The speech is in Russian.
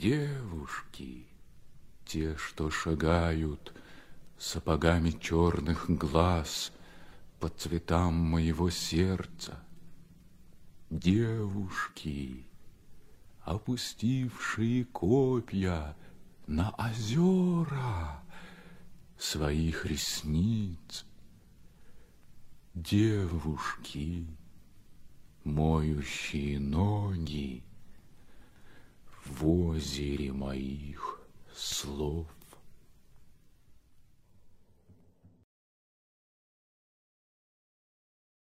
Девушки, те, что шагают сапогами черных глаз по цветам моего сердца. Девушки, опустившие копья на озера своих ресниц. Девушки, моющие ноги в озере моих слов.